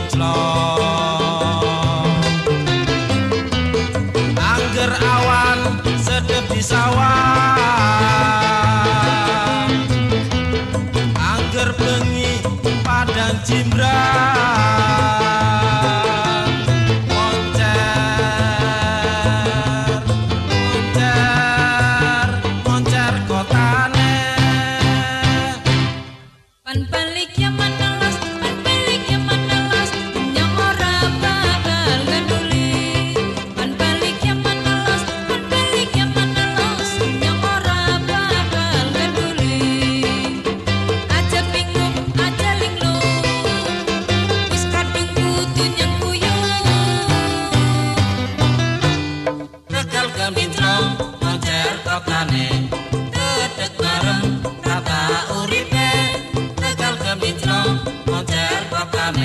lonjlong awan sedap di sawah. Angger bengi padang jimbrang.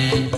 Thank you.